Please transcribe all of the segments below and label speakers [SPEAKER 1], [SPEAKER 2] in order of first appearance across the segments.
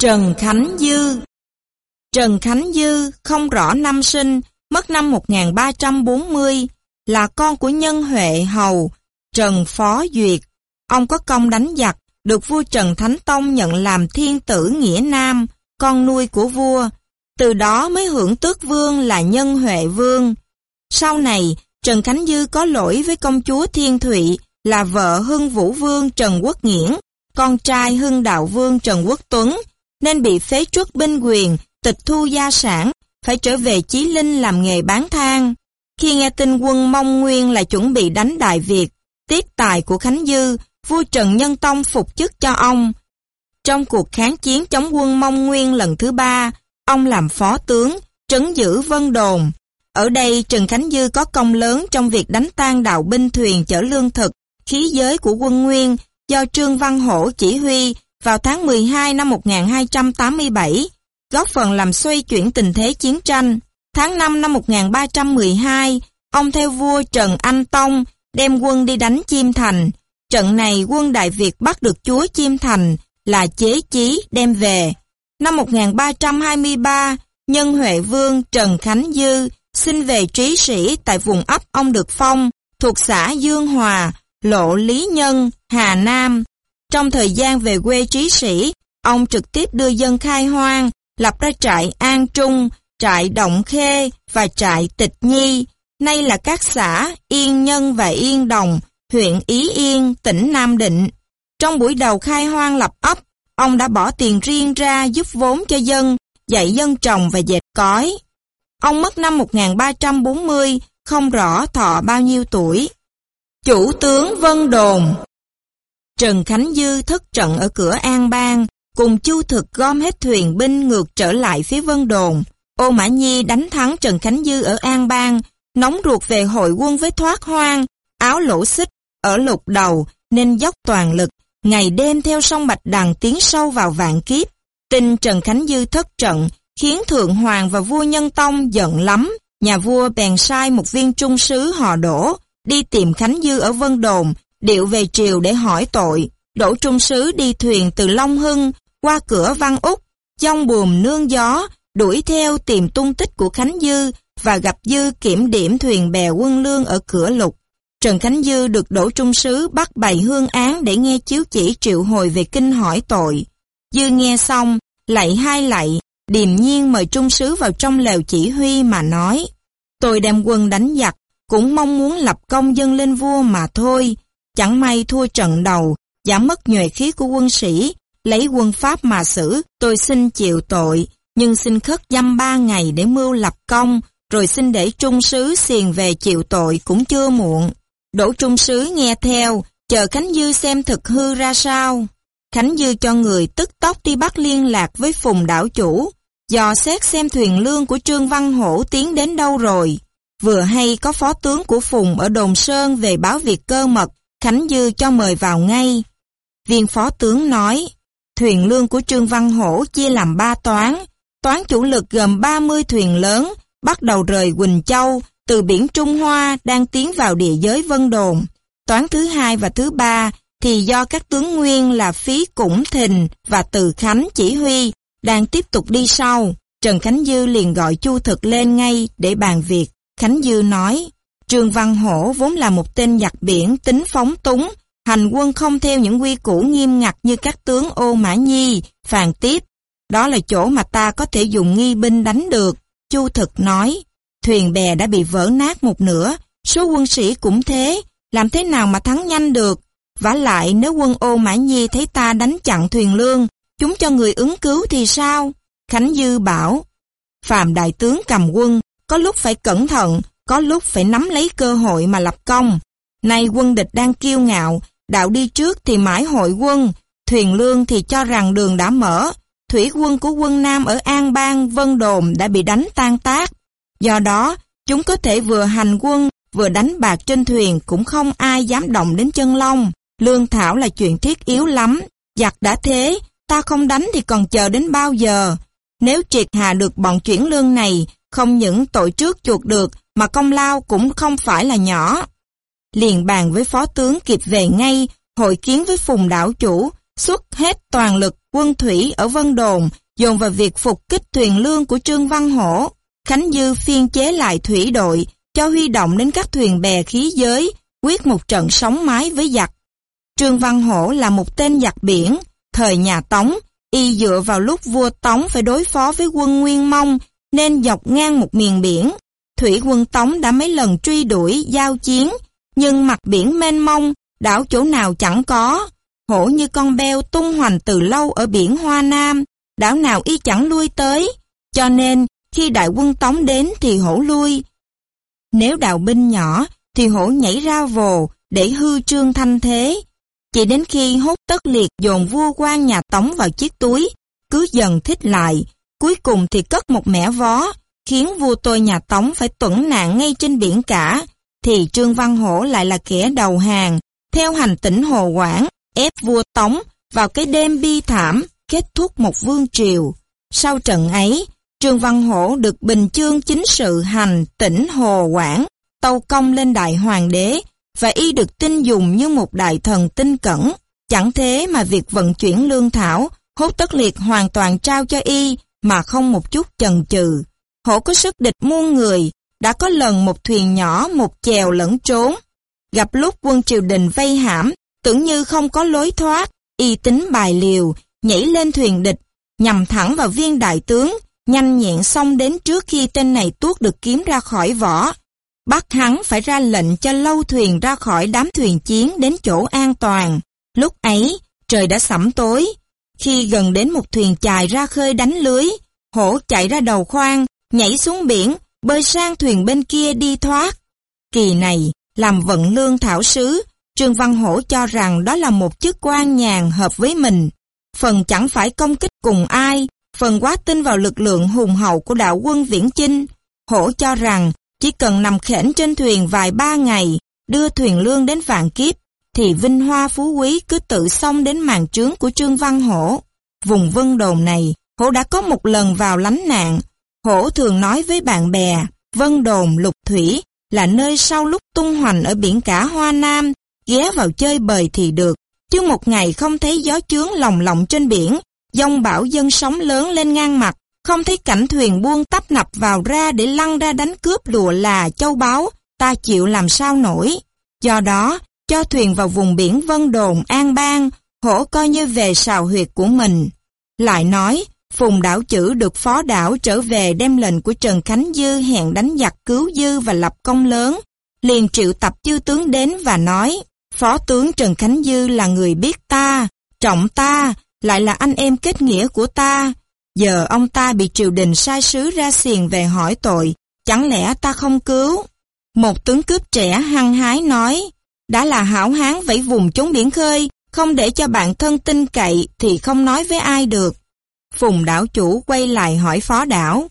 [SPEAKER 1] Trần Khánh Dư Trần Khánh Dư không rõ năm sinh, mất năm 1340, là con của nhân Huệ Hầu, Trần Phó Duyệt. Ông có công đánh giặc, được vua Trần Thánh Tông nhận làm thiên tử Nghĩa Nam, con nuôi của vua. Từ đó mới hưởng tước vương là nhân Huệ Vương. Sau này, Trần Khánh Dư có lỗi với công chúa Thiên Thụy là vợ Hưng Vũ Vương Trần Quốc Nghiễn, con trai Hưng Đạo Vương Trần Quốc Tuấn, nên bị phế truất binh quyền, tịch thu gia sản, phải trở về Chí Linh làm nghề bán than. Khi nghe tin quân Mông Nguyên là chuẩn bị đánh Đại Việt, tiết tài của Khánh Dư, vua Trần Nhân Tông phục chức cho ông. Trong cuộc kháng chiến chống quân Mông Nguyên lần thứ ba, ông làm phó tướng, trấn giữ Vân Đồn. Ở đây Trần Khánh Dư có công lớn trong việc đánh tan đạo binh thuyền chở lương thực, khí giới của quân Nguyên do Trương Văn Hổ chỉ huy vào tháng 12 năm 1287, góp phần làm xoay chuyển tình thế chiến tranh. Tháng 5 năm 1312, ông theo vua Trần Anh Tông đem quân đi đánh Chiêm Thành. Trận này quân Đại Việt bắt được chúa Chiêm Thành là chế chí đem về. Năm 1323, nhân Huệ Vương Trần Khánh Dư xin về trí sĩ tại vùng ấp ông Được Phong, thuộc xã Dương Hòa, Lộ Lý Nhân, Hà Nam. Trong thời gian về quê trí sĩ, ông trực tiếp đưa dân khai hoang, lập ra trại An Trung, trại Động Khê và trại Tịch Nhi, nay là các xã Yên Nhân và Yên Đồng, huyện Ý Yên, tỉnh Nam Định. Trong buổi đầu khai hoang lập ấp, ông đã bỏ tiền riêng ra giúp vốn cho dân, dạy dân trồng và dệt cói. Ông mất năm 1340, không rõ thọ bao nhiêu tuổi. Chủ tướng Vân Đồn Trần Khánh Dư thất trận ở cửa An Bang, cùng Chu Thực gom hết thuyền binh ngược trở lại phía Vân Đồn. Ô Mã Nhi đánh thắng Trần Khánh Dư ở An Bang, nóng ruột về hội quân với thoát hoang, áo lỗ xích, ở lục đầu, nên dốc toàn lực, ngày đêm theo sông Bạch Đằng tiến sâu vào vạn kiếp. Tin Trần Khánh Dư thất trận, khiến Thượng Hoàng và vua Nhân Tông giận lắm. Nhà vua bèn sai một viên trung sứ họ đổ, đi tìm Khánh Dư ở Vân Đồn, điệu về triều để hỏi tội. Đỗ trung sứ đi thuyền từ Long Hưng, qua cửa Văn Úc, trong buồm nương gió, đuổi theo tìm tung tích của Khánh Dư và gặp Dư kiểm điểm thuyền bè quân lương ở cửa lục. Trần Khánh Dư được Đỗ Trung Sứ bắt bày hương án để nghe chiếu chỉ triệu hồi về kinh hỏi tội. Dư nghe xong, lạy hai lạy, điềm nhiên mời Trung Sứ vào trong lều chỉ huy mà nói. Tôi đem quân đánh giặc, cũng mong muốn lập công dân lên vua mà thôi. Chẳng may thua trận đầu, giảm mất nhuệ khí của quân sĩ, lấy quân Pháp mà xử, tôi xin chịu tội, nhưng xin khất dăm ba ngày để mưu lập công, rồi xin để trung sứ xiền về chịu tội cũng chưa muộn. Đỗ trung sứ nghe theo, chờ Khánh Dư xem thực hư ra sao. Khánh Dư cho người tức tốc đi bắt liên lạc với phùng đảo chủ, dò xét xem thuyền lương của Trương Văn Hổ tiến đến đâu rồi. Vừa hay có phó tướng của Phùng ở Đồn Sơn về báo việc cơ mật, Khánh Dư cho mời vào ngay. Viên phó tướng nói, thuyền lương của Trương Văn Hổ chia làm ba toán, toán chủ lực gồm 30 thuyền lớn, bắt đầu rời Quỳnh Châu, từ biển Trung Hoa đang tiến vào địa giới Vân Đồn. Toán thứ hai và thứ ba thì do các tướng nguyên là Phí Củng Thình và Từ Khánh chỉ huy, đang tiếp tục đi sau. Trần Khánh Dư liền gọi Chu Thực lên ngay để bàn việc. Khánh Dư nói, Trương Văn Hổ vốn là một tên giặc biển tính phóng túng, hành quân không theo những quy củ nghiêm ngặt như các tướng Ô Mã Nhi, Phàn Tiếp. Đó là chỗ mà ta có thể dùng nghi binh đánh được. Chu Thực nói, thuyền bè đã bị vỡ nát một nửa, số quân sĩ cũng thế, làm thế nào mà thắng nhanh được. vả lại nếu quân ô Mã Nhi thấy ta đánh chặn thuyền lương, chúng cho người ứng cứu thì sao? Khánh Dư bảo, Phạm Đại Tướng cầm quân, có lúc phải cẩn thận, có lúc phải nắm lấy cơ hội mà lập công. Nay quân địch đang kiêu ngạo, đạo đi trước thì mãi hội quân, thuyền lương thì cho rằng đường đã mở, thủy quân của quân Nam ở An Bang, Vân Đồn đã bị đánh tan tác. Do đó, chúng có thể vừa hành quân, vừa đánh bạc trên thuyền cũng không ai dám động đến chân long. Lương thảo là chuyện thiết yếu lắm. Giặc đã thế, ta không đánh thì còn chờ đến bao giờ. Nếu triệt hạ được bọn chuyển lương này, không những tội trước chuột được, mà công lao cũng không phải là nhỏ. Liền bàn với phó tướng kịp về ngay, hội kiến với phùng đảo chủ, xuất hết toàn lực quân thủy ở Vân Đồn, dồn vào việc phục kích thuyền lương của Trương Văn Hổ. Khánh Dư phiên chế lại thủy đội, cho huy động đến các thuyền bè khí giới, quyết một trận sóng mái với giặc. Trương Văn Hổ là một tên giặc biển, thời nhà Tống, y dựa vào lúc vua Tống phải đối phó với quân Nguyên Mông, nên dọc ngang một miền biển. Thủy quân Tống đã mấy lần truy đuổi, giao chiến, nhưng mặt biển mênh mông, đảo chỗ nào chẳng có. Hổ như con beo tung hoành từ lâu ở biển Hoa Nam, đảo nào y chẳng lui tới, cho nên khi đại quân Tống đến thì hổ lui. Nếu đào binh nhỏ thì hổ nhảy ra vồ để hư trương thanh thế. Chỉ đến khi hốt tất liệt dồn vua quan nhà Tống vào chiếc túi, cứ dần thích lại, cuối cùng thì cất một mẻ vó, khiến vua tôi nhà Tống phải tuẩn nạn ngay trên biển cả, thì Trương Văn Hổ lại là kẻ đầu hàng, theo hành tỉnh Hồ Quảng, ép vua Tống vào cái đêm bi thảm, kết thúc một vương triều. Sau trận ấy, Trương Văn Hổ được Bình Chương chính sự hành tỉnh Hồ Quảng, tâu công lên đại hoàng đế, và y được tin dùng như một đại thần tinh cẩn. Chẳng thế mà việc vận chuyển lương thảo, hốt tất liệt hoàn toàn trao cho y mà không một chút chần chừ. Hổ có sức địch muôn người, đã có lần một thuyền nhỏ một chèo lẫn trốn. Gặp lúc quân triều đình vây hãm, tưởng như không có lối thoát, y tính bài liều, nhảy lên thuyền địch, nhằm thẳng vào viên đại tướng, nhanh nhẹn xong đến trước khi tên này tuốt được kiếm ra khỏi vỏ. Bắt hắn phải ra lệnh cho lâu thuyền ra khỏi đám thuyền chiến đến chỗ an toàn. Lúc ấy, trời đã sẩm tối. Khi gần đến một thuyền chài ra khơi đánh lưới, hổ chạy ra đầu khoang, nhảy xuống biển, bơi sang thuyền bên kia đi thoát. Kỳ này, làm vận lương thảo sứ, Trương Văn Hổ cho rằng đó là một chức quan nhàn hợp với mình. Phần chẳng phải công kích cùng ai, phần quá tin vào lực lượng hùng hậu của đạo quân Viễn Chinh. Hổ cho rằng chỉ cần nằm khển trên thuyền vài ba ngày, đưa thuyền lương đến vạn kiếp, thì vinh hoa phú quý cứ tự xông đến màn trướng của Trương Văn Hổ. Vùng vân đồn này, Hổ đã có một lần vào lánh nạn. Hổ thường nói với bạn bè, vân đồn lục thủy là nơi sau lúc tung hoành ở biển cả Hoa Nam, ghé vào chơi bời thì được. Chứ một ngày không thấy gió chướng lồng lộng trên biển, dông bão dân sóng lớn lên ngang mặt, không thấy cảnh thuyền buông tấp nập vào ra để lăn ra đánh cướp lụa là châu báu, ta chịu làm sao nổi. Do đó, cho thuyền vào vùng biển Vân Đồn, An Bang, hổ coi như về sào huyệt của mình. Lại nói, Phùng đảo chữ được phó đảo trở về đem lệnh của Trần Khánh Dư hẹn đánh giặc cứu Dư và lập công lớn. Liền triệu tập chư tướng đến và nói, Phó tướng Trần Khánh Dư là người biết ta, trọng ta, lại là anh em kết nghĩa của ta. Giờ ông ta bị triều đình sai sứ ra xiền về hỏi tội, chẳng lẽ ta không cứu? Một tướng cướp trẻ hăng hái nói, đã là hảo hán vẫy vùng chống biển khơi, không để cho bạn thân tin cậy thì không nói với ai được. Phùng đảo chủ quay lại hỏi phó đảo,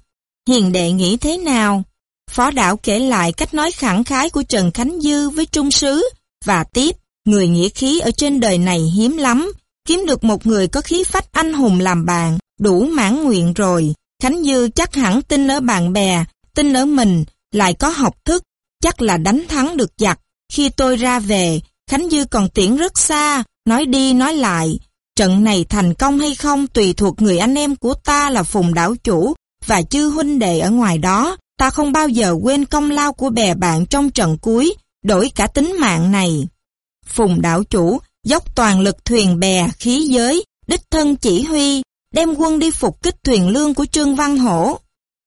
[SPEAKER 1] hiền đệ nghĩ thế nào? Phó đảo kể lại cách nói khẳng khái của Trần Khánh Dư với Trung Sứ, và tiếp, người nghĩa khí ở trên đời này hiếm lắm, kiếm được một người có khí phách anh hùng làm bạn, đủ mãn nguyện rồi. Khánh Dư chắc hẳn tin ở bạn bè, tin ở mình, lại có học thức, chắc là đánh thắng được giặc. Khi tôi ra về, Khánh Dư còn tiễn rất xa, nói đi nói lại. Trận này thành công hay không tùy thuộc người anh em của ta là Phùng Đảo Chủ và chư huynh đệ ở ngoài đó. Ta không bao giờ quên công lao của bè bạn trong trận cuối, đổi cả tính mạng này. Phùng Đảo Chủ dốc toàn lực thuyền bè, khí giới, đích thân chỉ huy, đem quân đi phục kích thuyền lương của Trương Văn Hổ.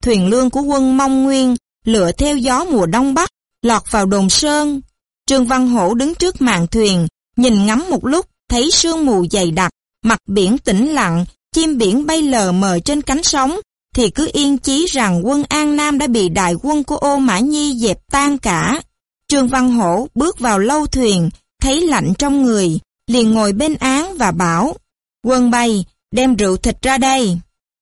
[SPEAKER 1] Thuyền lương của quân Mông Nguyên lựa theo gió mùa đông bắc, lọt vào đồn sơn. Trương Văn Hổ đứng trước màn thuyền, nhìn ngắm một lúc, thấy sương mù dày đặc, mặt biển tĩnh lặng, chim biển bay lờ mờ trên cánh sóng, thì cứ yên chí rằng quân An Nam đã bị đại quân của ô Mã Nhi dẹp tan cả. Trương Văn Hổ bước vào lâu thuyền, thấy lạnh trong người, liền ngồi bên án và bảo, quân bay, đem rượu thịt ra đây.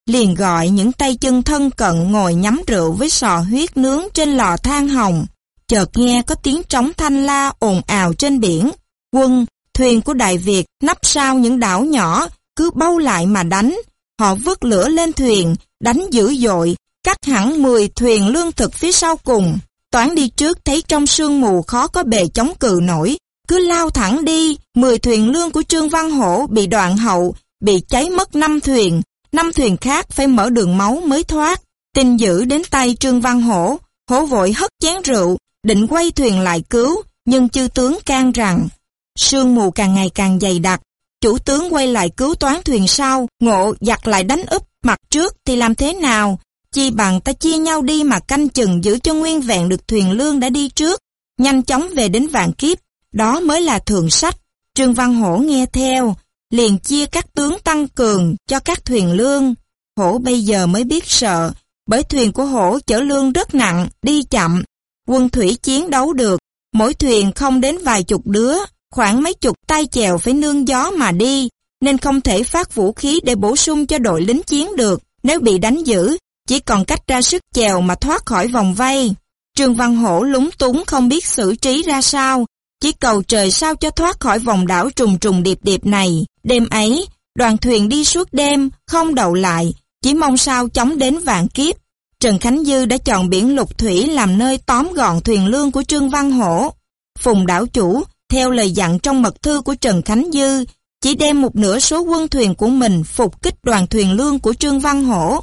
[SPEAKER 1] Liền gọi những tay chân thân cận ngồi nhắm rượu với sò huyết nướng trên lò than hồng. Chợt nghe có tiếng trống thanh la ồn ào trên biển. Quân, thuyền của Đại Việt nắp sau những đảo nhỏ, cứ bao lại mà đánh. Họ vứt lửa lên thuyền, đánh dữ dội, cắt hẳn 10 thuyền lương thực phía sau cùng. Toán đi trước thấy trong sương mù khó có bề chống cự nổi, cứ lao thẳng đi, 10 thuyền lương của Trương Văn Hổ bị đoạn hậu, bị cháy mất 5 thuyền, 5 thuyền khác phải mở đường máu mới thoát. Tin dữ đến tay Trương Văn Hổ, Hổ vội hất chén rượu, định quay thuyền lại cứu, nhưng chư tướng can rằng, sương mù càng ngày càng dày đặc, chủ tướng quay lại cứu toán thuyền sau, ngộ giặt lại đánh úp mặt trước thì làm thế nào? Chi bằng ta chia nhau đi mà canh chừng giữ cho nguyên vẹn được thuyền lương đã đi trước, nhanh chóng về đến vạn kiếp, đó mới là thường sách. Trương Văn Hổ nghe theo, liền chia các tướng tăng cường cho các thuyền lương. Hổ bây giờ mới biết sợ, bởi thuyền của hổ chở lương rất nặng, đi chậm. Quân thủy chiến đấu được, mỗi thuyền không đến vài chục đứa, khoảng mấy chục tay chèo phải nương gió mà đi, nên không thể phát vũ khí để bổ sung cho đội lính chiến được. Nếu bị đánh giữ, chỉ còn cách ra sức chèo mà thoát khỏi vòng vây. Trương Văn Hổ lúng túng không biết xử trí ra sao, chỉ cầu trời sao cho thoát khỏi vòng đảo trùng trùng điệp điệp này. Đêm ấy, đoàn thuyền đi suốt đêm, không đậu lại, chỉ mong sao chóng đến vạn kiếp. Trần Khánh Dư đã chọn biển lục thủy làm nơi tóm gọn thuyền lương của Trương Văn Hổ. Phùng đảo chủ, theo lời dặn trong mật thư của Trần Khánh Dư, chỉ đem một nửa số quân thuyền của mình phục kích đoàn thuyền lương của Trương Văn Hổ.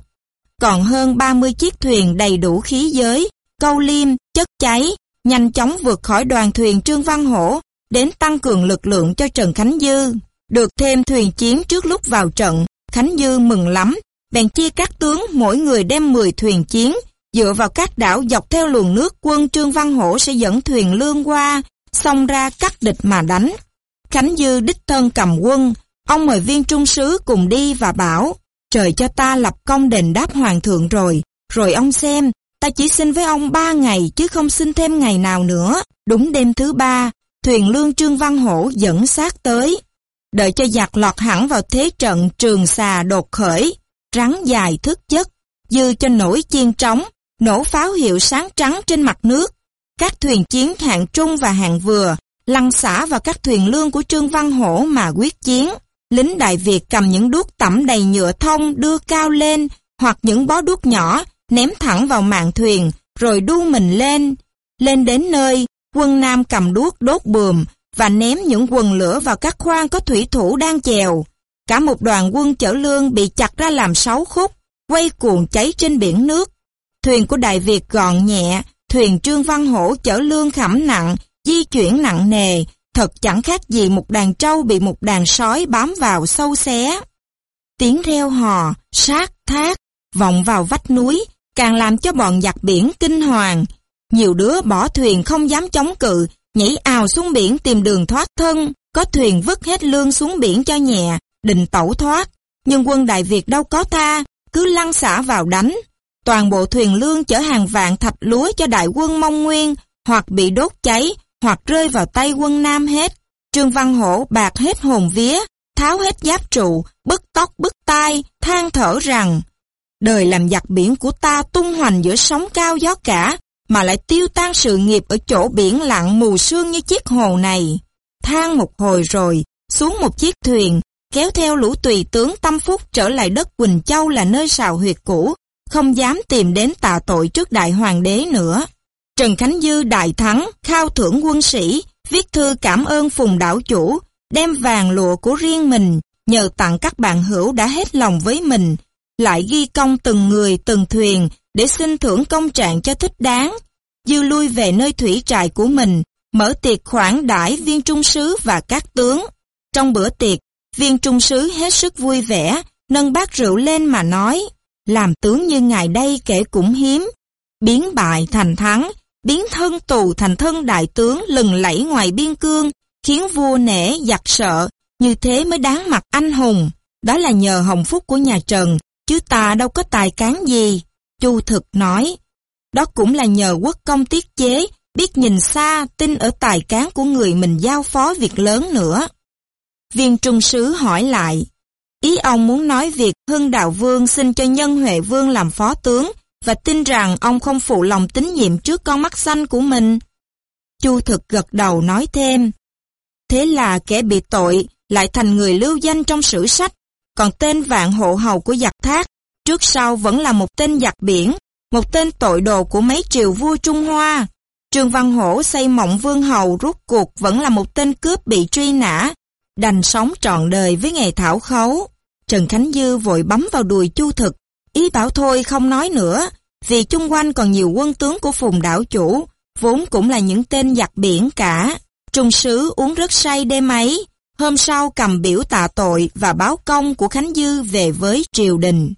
[SPEAKER 1] Còn hơn 30 chiếc thuyền đầy đủ khí giới, câu liêm, chất cháy, nhanh chóng vượt khỏi đoàn thuyền Trương Văn Hổ, đến tăng cường lực lượng cho Trần Khánh Dư. Được thêm thuyền chiến trước lúc vào trận, Khánh Dư mừng lắm, bèn chia các tướng mỗi người đem 10 thuyền chiến, dựa vào các đảo dọc theo luồng nước quân Trương Văn Hổ sẽ dẫn thuyền lương qua, xông ra cắt địch mà đánh. Khánh Dư đích thân cầm quân, ông mời viên trung sứ cùng đi và bảo, trời cho ta lập công đền đáp hoàng thượng rồi, rồi ông xem, ta chỉ xin với ông ba ngày chứ không xin thêm ngày nào nữa. Đúng đêm thứ ba, thuyền lương Trương Văn Hổ dẫn sát tới. Đợi cho giặc lọt hẳn vào thế trận trường xà đột khởi, rắn dài thức chất, dư cho nổi chiên trống, nổ pháo hiệu sáng trắng trên mặt nước. Các thuyền chiến hạng trung và hạng vừa lăn xả vào các thuyền lương của Trương Văn Hổ mà quyết chiến. Lính Đại Việt cầm những đuốc tẩm đầy nhựa thông đưa cao lên hoặc những bó đuốc nhỏ ném thẳng vào mạn thuyền rồi đu mình lên. Lên đến nơi, quân Nam cầm đuốc đốt bườm và ném những quần lửa vào các khoang có thủy thủ đang chèo. Cả một đoàn quân chở lương bị chặt ra làm sáu khúc, quay cuồng cháy trên biển nước. Thuyền của Đại Việt gọn nhẹ, thuyền Trương Văn Hổ chở lương khẩm nặng, di chuyển nặng nề, thật chẳng khác gì một đàn trâu bị một đàn sói bám vào sâu xé. Tiếng theo hò, sát, thác, vọng vào vách núi, càng làm cho bọn giặc biển kinh hoàng. Nhiều đứa bỏ thuyền không dám chống cự, nhảy ào xuống biển tìm đường thoát thân. Có thuyền vứt hết lương xuống biển cho nhẹ, định tẩu thoát. Nhưng quân Đại Việt đâu có tha, cứ lăn xả vào đánh. Toàn bộ thuyền lương chở hàng vạn thạch lúa cho đại quân Mông Nguyên, hoặc bị đốt cháy, hoặc rơi vào tay quân Nam hết. Trương Văn Hổ bạc hết hồn vía, tháo hết giáp trụ, bứt tóc bứt tai, than thở rằng đời làm giặc biển của ta tung hoành giữa sóng cao gió cả, mà lại tiêu tan sự nghiệp ở chỗ biển lặng mù sương như chiếc hồ này. Than một hồi rồi, xuống một chiếc thuyền, kéo theo lũ tùy tướng tâm phúc trở lại đất Quỳnh Châu là nơi sào huyệt cũ, không dám tìm đến tạ tội trước đại hoàng đế nữa. Trần Khánh Dư đại thắng, khao thưởng quân sĩ, viết thư cảm ơn phùng đảo chủ, đem vàng lụa của riêng mình, nhờ tặng các bạn hữu đã hết lòng với mình, lại ghi công từng người từng thuyền để xin thưởng công trạng cho thích đáng. Dư lui về nơi thủy trại của mình, mở tiệc khoản đãi viên trung sứ và các tướng. Trong bữa tiệc, viên trung sứ hết sức vui vẻ, nâng bát rượu lên mà nói, làm tướng như ngài đây kể cũng hiếm. Biến bại thành thắng, biến thân tù thành thân đại tướng lừng lẫy ngoài biên cương, khiến vua nể giặc sợ, như thế mới đáng mặt anh hùng. Đó là nhờ hồng phúc của nhà Trần, chứ ta đâu có tài cán gì. Chu thực nói, đó cũng là nhờ quốc công tiết chế, biết nhìn xa, tin ở tài cán của người mình giao phó việc lớn nữa. Viên trung sứ hỏi lại, ý ông muốn nói việc Hưng Đạo Vương xin cho Nhân Huệ Vương làm phó tướng và tin rằng ông không phụ lòng tín nhiệm trước con mắt xanh của mình. Chu thực gật đầu nói thêm, thế là kẻ bị tội lại thành người lưu danh trong sử sách, còn tên vạn hộ hầu của giặc thác, trước sau vẫn là một tên giặc biển, một tên tội đồ của mấy triều vua Trung Hoa. Trương Văn Hổ xây mộng vương hầu rút cuộc vẫn là một tên cướp bị truy nã, đành sống trọn đời với nghề thảo khấu. Trần Khánh Dư vội bấm vào đùi chu thực, ý bảo thôi không nói nữa, vì chung quanh còn nhiều quân tướng của phùng đảo chủ, vốn cũng là những tên giặc biển cả. Trung sứ uống rất say đêm ấy, hôm sau cầm biểu tạ tội và báo công của Khánh Dư về với triều đình.